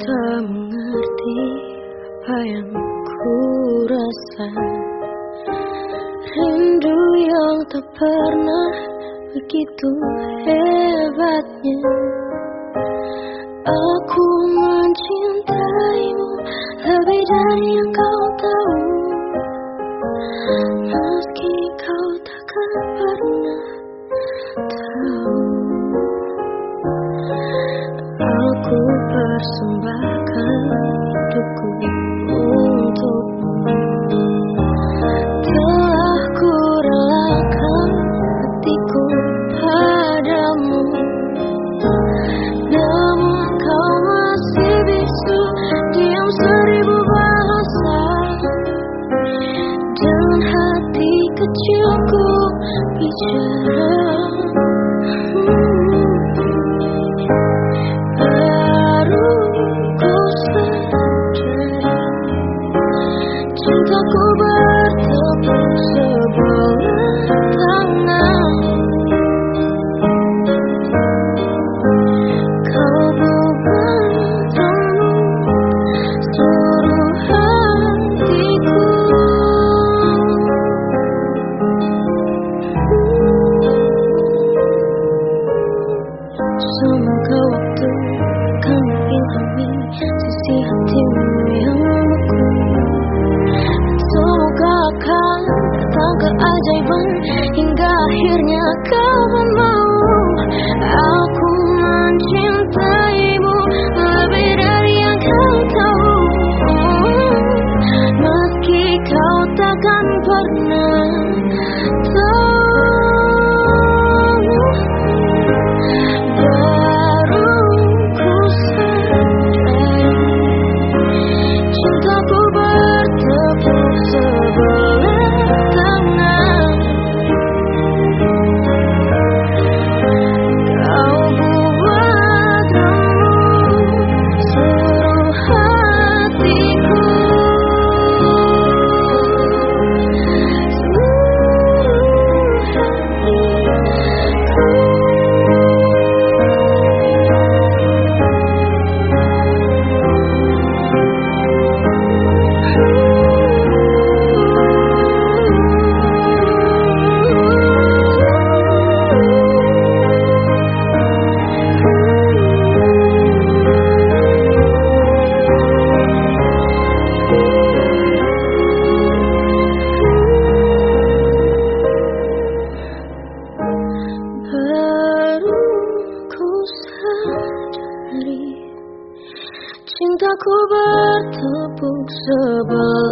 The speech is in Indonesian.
tak mengerti apa yang ku rasa Rindu yang tak pernah begitu hebatnya oh. aku Cintaku bertepuk sebelah.